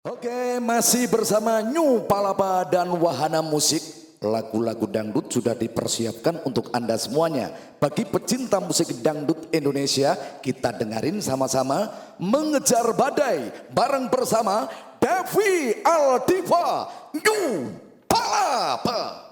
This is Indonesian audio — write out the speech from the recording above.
Oke, masih bersama New Palapa dan Wahana Musik. Lagu-lagu dangdut sudah dipersiapkan untuk Anda semuanya. Bagi pecinta musik dangdut Indonesia, kita dengerin sama-sama Mengejar Badai bareng bersama Devi Aldiva New Palapa.